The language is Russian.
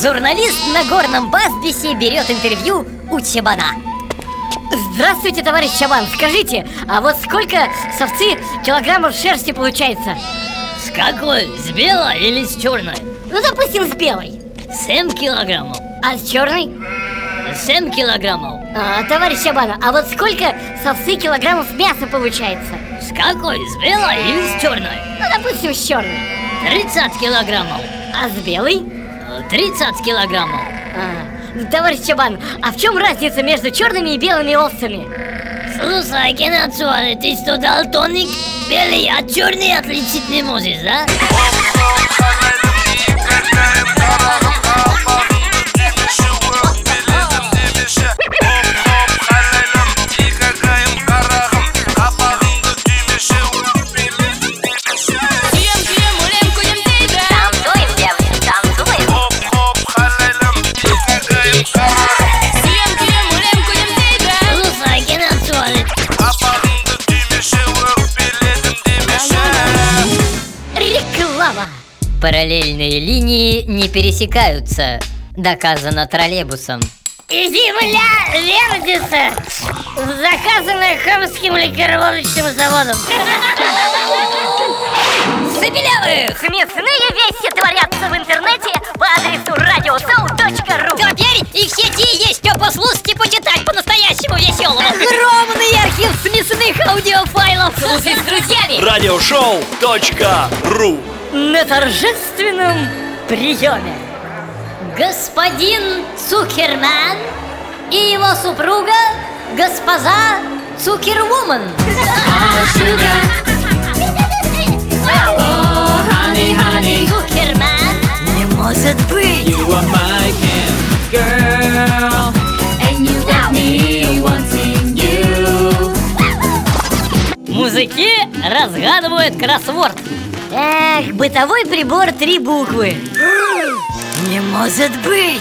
Журналист на горном Базбисе берет интервью у Чабана Здравствуйте, товарищ Чабан, скажите, а вот сколько совцы килограммов шерсти получается? С какой? С белой или с черной? Ну, допустим, с белой 7 килограммов А с черной? 7 килограммов А, товарищ Чабан, а вот сколько совцы килограммов мяса получается? С какой? С белой или с черной? Ну, допустим, с черной 30 килограммов А с белой? 30 килограммов А, товарищ Чабан, а в чем разница между черными и белыми овцами? Слушай, Геннадий, ты что, далтоник? Белый от черный отличить не можешь, да? Реклама Параллельные линии не пересекаются, доказано троллейбусом. И земля вертится Заказанная Хамским ликероводочным заводом. Забелявых! Смешные вещи творятся в интернете по адресу radioshow.ru Теперь и в сети есть что послушать и почитать по-настоящему веселому. Огромный архив смешных аудиофайлов. Слушай с друзьями. Радиошоу.ру На торжественном приеме Господин Цукерман и его супруга Госпожа Цукервумен Цукерман Не может быть You are my girl, and you got me wanting you. Музыки разгадывают кроссворд. Эх, бытовой прибор три буквы. Не может быть